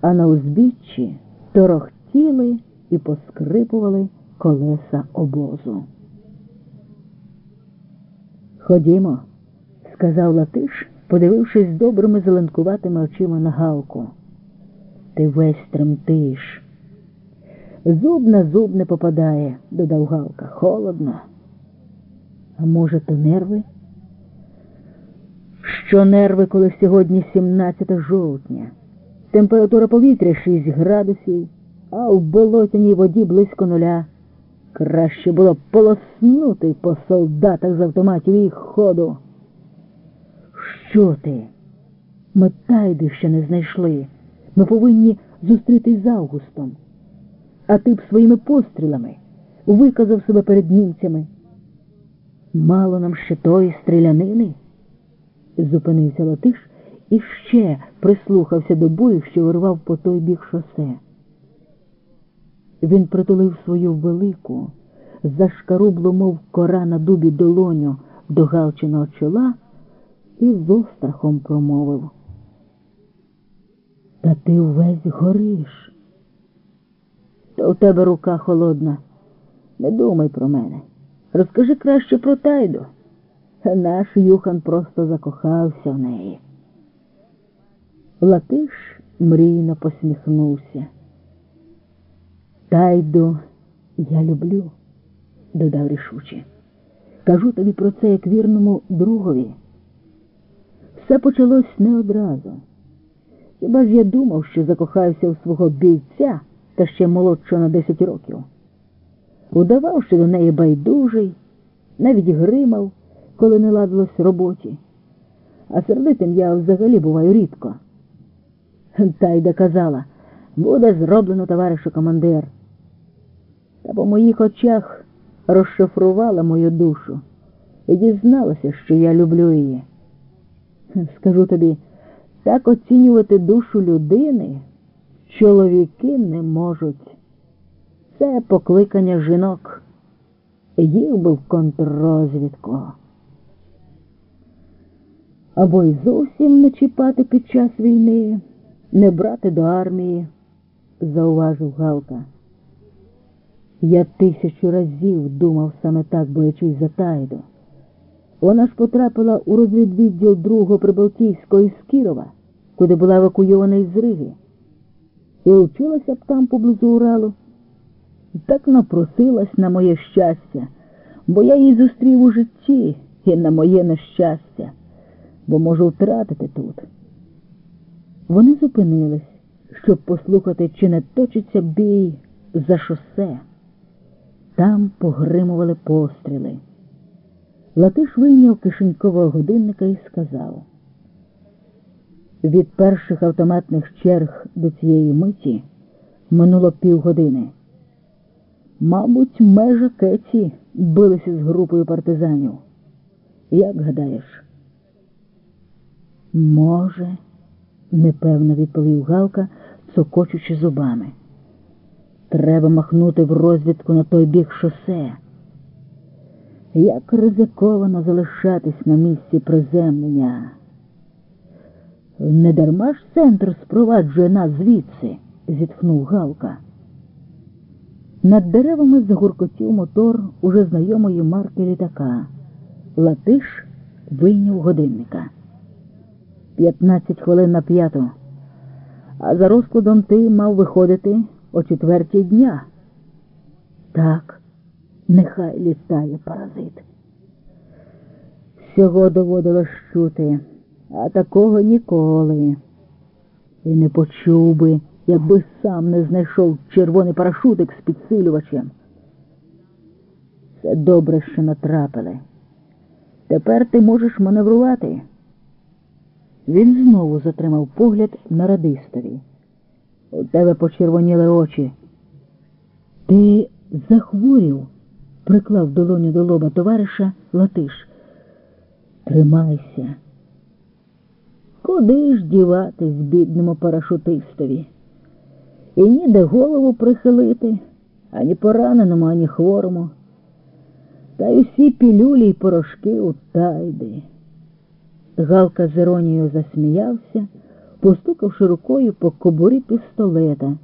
а на узбіччі торохтіли і поскрипували колеса обозу. Ходімо, сказав Латиш, подивившись добрими зеленкуватими очима на Галку. Ти весь тремтиш. Зуб на зуб не попадає, додав Галка. Холодно. А може, то нерви? Що нерви, коли сьогодні 17 жовтня? Температура повітря 6 градусів, а в болотяній воді близько нуля. Краще було полоснути по солдатах з автоматів їх ходу. Що ти? Ми тайди ще не знайшли. Ми повинні зустрітись з Августом. А ти б своїми пострілами виказав себе перед німцями. Мало нам ще тої стрілянини? Зупинився Латиш і ще прислухався до бою, що вирвав по той бік шосе. Він притулив свою велику, зашкарублу, мов кора на дубі долоню до галчиного чола і з острахом промовив. Та ти увесь гориш. То у тебе рука холодна. Не думай про мене. Розкажи краще про тайду. Наш Юхан просто закохався в неї. Латиш мрійно посміхнувся. Тайду я люблю, додав рішуче. Кажу тобі про це як вірному другові. Все почалось не одразу. Хіба ж я думав, що закохався у свого бійця та ще молодшого на 10 років. Удавав, що до неї байдужий, навіть гримав, коли не ладилось роботі. А сердитим я взагалі буваю рідко. Тайда казала, буде зроблено, товаришу командир. Та по моїх очах розшифрувала мою душу і дізналася, що я люблю її. Скажу тобі, так оцінювати душу людини чоловіки не можуть. Це покликання жінок. Їх би в контррозвідку. Або й зовсім не чіпати під час війни, не брати до армії, зауважив Галка. Я тисячу разів думав саме так, боячись за тайду. Вона ж потрапила у розвідвідділ другого Прибалтійського із Кірова, куди була евакуйована із Риги. І вчилася б там поблизу Уралу. Так напросилась на моє щастя, бо я її зустрів у житті і на моє нещастя, бо можу втратити тут. Вони зупинились, щоб послухати, чи не точиться бій за шосе. Там погримували постріли. Латиш вийняв кишенькового годинника і сказав. Від перших автоматних черг до цієї миті минуло півгодини. Мабуть, межа Кеті билися з групою партизанів. Як гадаєш? Може, непевно відповів Галка, цокочучи зубами. Треба махнути в розвідку на той бік шосе. Як ризиковано залишатись на місці приземлення. Не дарма ж центр спроваджує нас звідси, зітхнув Галка. Над деревами загуркотів мотор уже знайомої марки літака. Латиш вийняв годинника. П'ятнадцять хвилин на п'яту. А за розкладом ти мав виходити о четвертій дня. Так, нехай літає паразит. Всього доводилось чути, а такого ніколи. І не почув би, якби сам не знайшов червоний парашутик з підсилювачем. Це добре, що натрапили. Тепер ти можеш маневрувати. Він знову затримав погляд на радистові. У тебе почервоніли очі. Ти захворів, приклав долоню до лоба товариша Латиш. Тримайся. Куди ж діватись бідному парашутистові? І ніде голову прихилити, ані пораненому, ані хворому. Та й усі пілюлі й порошки у тайди. Галка з іронією засміявся, постукавши рукою по кобурі пістолета.